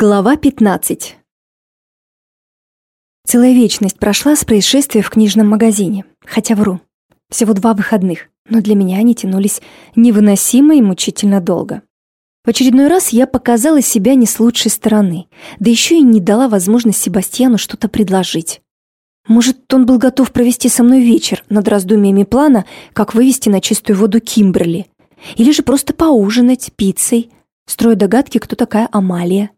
Глава 15 Целая вечность прошла с происшествия в книжном магазине. Хотя вру. Всего два выходных, но для меня они тянулись невыносимо и мучительно долго. В очередной раз я показала себя не с лучшей стороны, да еще и не дала возможность Себастьяну что-то предложить. Может, он был готов провести со мной вечер над раздумьями плана, как вывести на чистую воду Кимберли, или же просто поужинать пиццей, строя догадки, кто такая Амалия.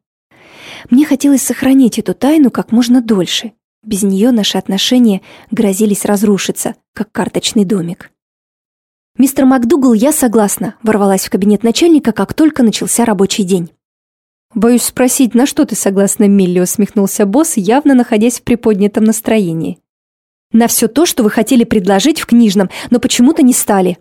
Мне хотелось сохранить эту тайну как можно дольше. Без нее наши отношения грозились разрушиться, как карточный домик. «Мистер МакДугал, я согласна», — ворвалась в кабинет начальника, как только начался рабочий день. «Боюсь спросить, на что ты согласна, Милли?» — усмехнулся босс, явно находясь в приподнятом настроении. «На все то, что вы хотели предложить в книжном, но почему-то не стали»,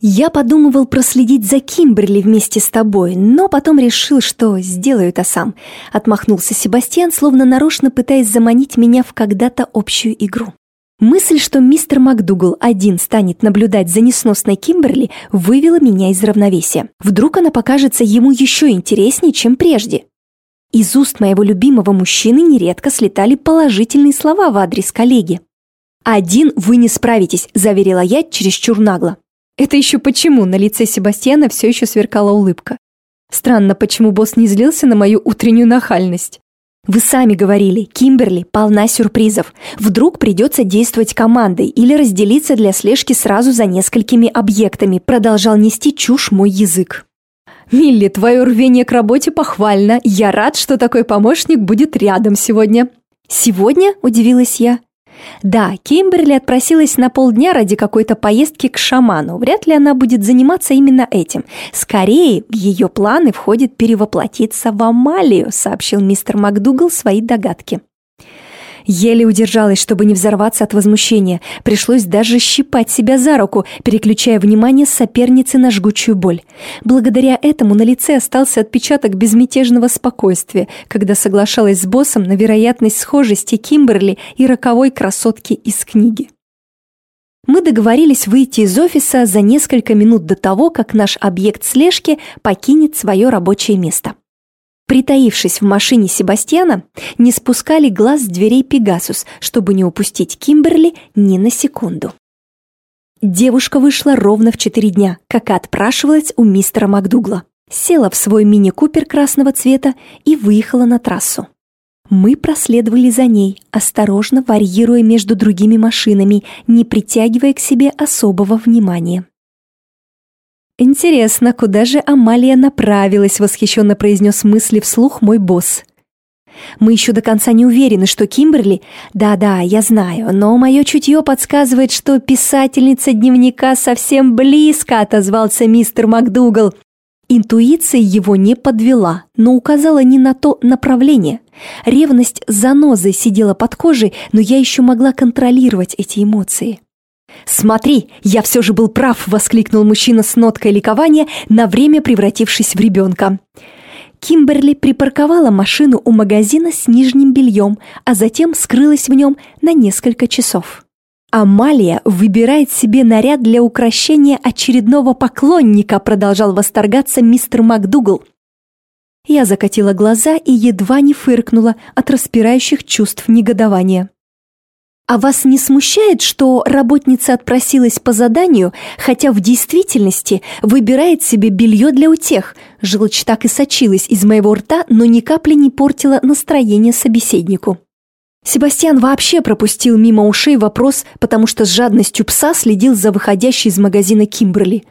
я подумывал проследить за Кимберли вместе с тобой, но потом решил, что сделаю это сам. Отмахнулся Себастьян, словно нарочно пытаясь заманить меня в когда-то общую игру. Мысль, что мистер МакДугал один станет наблюдать за несносной Кимберли, вывела меня из равновесия. Вдруг она покажется ему еще интереснее, чем прежде. Из уст моего любимого мужчины нередко слетали положительные слова в адрес коллеги. «Один вы не справитесь», – заверила я чересчур нагло. Это еще почему на лице Себастьяна все еще сверкала улыбка. Странно, почему босс не злился на мою утреннюю нахальность. Вы сами говорили, Кимберли полна сюрпризов. Вдруг придется действовать командой или разделиться для слежки сразу за несколькими объектами, продолжал нести чушь мой язык. «Милли, твое рвение к работе похвально. Я рад, что такой помощник будет рядом сегодня». «Сегодня?» – удивилась я. Да, Кимберли отпросилась на полдня ради какой-то поездки к шаману. Вряд ли она будет заниматься именно этим. Скорее, в ее планы входит перевоплотиться в Амалию, сообщил мистер МакДугал свои догадки. Еле удержалась, чтобы не взорваться от возмущения. Пришлось даже щипать себя за руку, переключая внимание соперницы на жгучую боль. Благодаря этому на лице остался отпечаток безмятежного спокойствия, когда соглашалась с боссом на вероятность схожести Кимберли и роковой красотки из книги. Мы договорились выйти из офиса за несколько минут до того, как наш объект слежки покинет свое рабочее место притаившись в машине Себастьяна, не спускали глаз с дверей Пегасус, чтобы не упустить Кимберли ни на секунду. Девушка вышла ровно в четыре дня, как и отпрашивалась у мистера Макдугла. Села в свой мини-купер красного цвета и выехала на трассу. Мы проследовали за ней, осторожно варьируя между другими машинами, не притягивая к себе особого внимания. «Интересно, куда же Амалия направилась?» — восхищенно произнес мысли вслух мой босс. «Мы еще до конца не уверены, что Кимберли...» «Да-да, я знаю, но мое чутье подсказывает, что писательница дневника совсем близко», — отозвался мистер МакДугал. Интуиция его не подвела, но указала не на то направление. Ревность занозой сидела под кожей, но я еще могла контролировать эти эмоции. «Смотри, я все же был прав!» – воскликнул мужчина с ноткой ликования, на время превратившись в ребенка. Кимберли припарковала машину у магазина с нижним бельем, а затем скрылась в нем на несколько часов. «Амалия выбирает себе наряд для украшения очередного поклонника», продолжал восторгаться мистер МакДугал. Я закатила глаза и едва не фыркнула от распирающих чувств негодования. А вас не смущает, что работница отпросилась по заданию, хотя в действительности выбирает себе белье для утех? Желчь так и сочилась из моего рта, но ни капли не портила настроение собеседнику. Себастьян вообще пропустил мимо ушей вопрос, потому что с жадностью пса следил за выходящей из магазина Кимберли.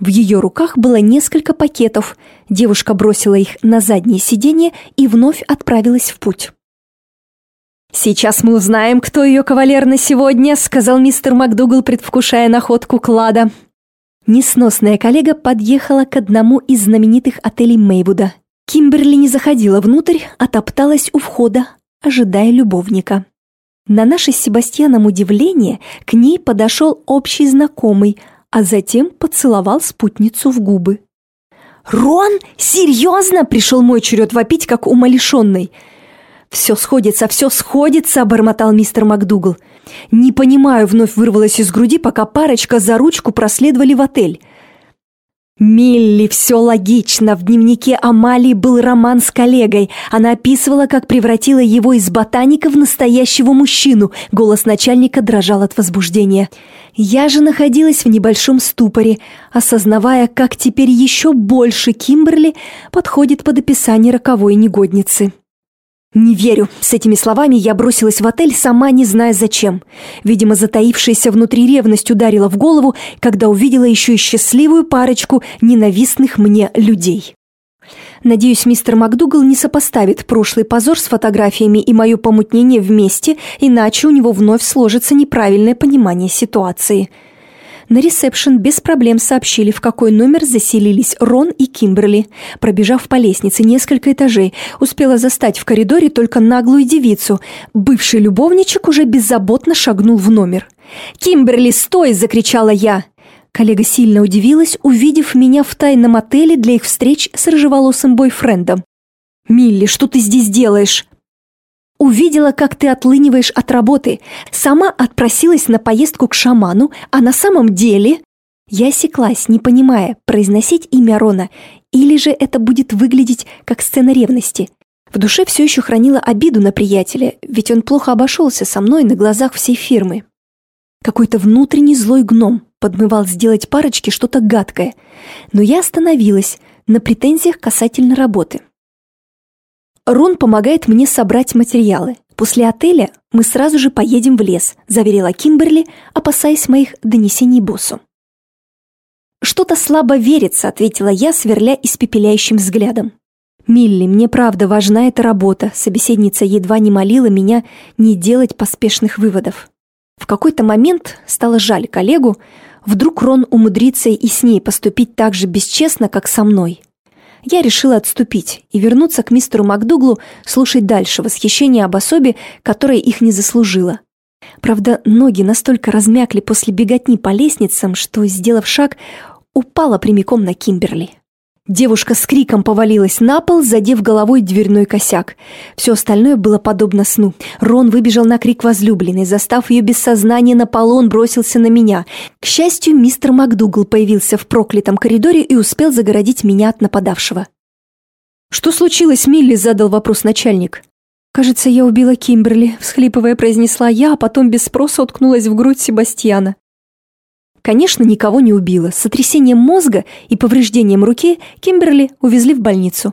В ее руках было несколько пакетов. Девушка бросила их на заднее сиденье и вновь отправилась в путь. «Сейчас мы узнаем, кто ее кавалер на сегодня», сказал мистер МакДугал, предвкушая находку клада. Несносная коллега подъехала к одному из знаменитых отелей Мейвуда. Кимберли не заходила внутрь, а топталась у входа, ожидая любовника. На наше с Себастьяном удивление к ней подошел общий знакомый, а затем поцеловал спутницу в губы. «Рон? Серьезно?» – пришел мой черед вопить, как умалишенный – «Все сходится, все сходится!» – бормотал мистер МакДугал. «Не понимаю», – вновь вырвалось из груди, пока парочка за ручку проследовали в отель. Милли, все логично. В дневнике Амалии был роман с коллегой. Она описывала, как превратила его из ботаника в настоящего мужчину. Голос начальника дрожал от возбуждения. Я же находилась в небольшом ступоре, осознавая, как теперь еще больше Кимберли подходит под описание роковой негодницы. Не верю. С этими словами я бросилась в отель, сама не зная зачем. Видимо, затаившаяся внутри ревность ударила в голову, когда увидела еще и счастливую парочку ненавистных мне людей. Надеюсь, мистер МакДугал не сопоставит прошлый позор с фотографиями и мое помутнение вместе, иначе у него вновь сложится неправильное понимание ситуации – на ресепшн без проблем сообщили, в какой номер заселились Рон и Кимберли. Пробежав по лестнице несколько этажей, успела застать в коридоре только наглую девицу. Бывший любовничек уже беззаботно шагнул в номер. «Кимберли, стой!» – закричала я. Коллега сильно удивилась, увидев меня в тайном отеле для их встреч с рыжеволосым бойфрендом. «Милли, что ты здесь делаешь?» Увидела, как ты отлыниваешь от работы. Сама отпросилась на поездку к шаману, а на самом деле... Я осеклась, не понимая, произносить имя Рона, или же это будет выглядеть как сцена ревности. В душе все еще хранила обиду на приятеля, ведь он плохо обошелся со мной на глазах всей фирмы. Какой-то внутренний злой гном подмывал сделать парочке что-то гадкое, но я остановилась на претензиях касательно работы. Рон помогает мне собрать материалы. После отеля мы сразу же поедем в лес, заверила Кимберли, опасаясь моих донесений боссу. «Что-то слабо верится», — ответила я, сверля испепеляющим взглядом. «Милли, мне правда важна эта работа», — собеседница едва не молила меня не делать поспешных выводов. В какой-то момент стало жаль коллегу, вдруг Рон умудрится и с ней поступить так же бесчестно, как со мной я решила отступить и вернуться к мистеру Макдуглу слушать дальше восхищение об особе, которая их не заслужила. Правда, ноги настолько размякли после беготни по лестницам, что, сделав шаг, упала прямиком на Кимберли. Девушка с криком повалилась на пол, задев головой дверной косяк. Все остальное было подобно сну. Рон выбежал на крик возлюбленной, застав ее без сознания на полу, он бросился на меня. К счастью, мистер МакДугал появился в проклятом коридоре и успел загородить меня от нападавшего. «Что случилось, Милли?» – задал вопрос начальник. «Кажется, я убила Кимберли», – всхлипывая произнесла я, а потом без спроса уткнулась в грудь Себастьяна. Конечно, никого не убила. С сотрясением мозга и повреждением руки Кимберли увезли в больницу.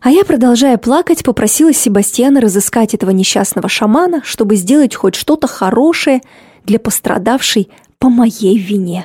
А я, продолжая плакать, попросила Себастьяна разыскать этого несчастного шамана, чтобы сделать хоть что-то хорошее для пострадавшей по моей вине.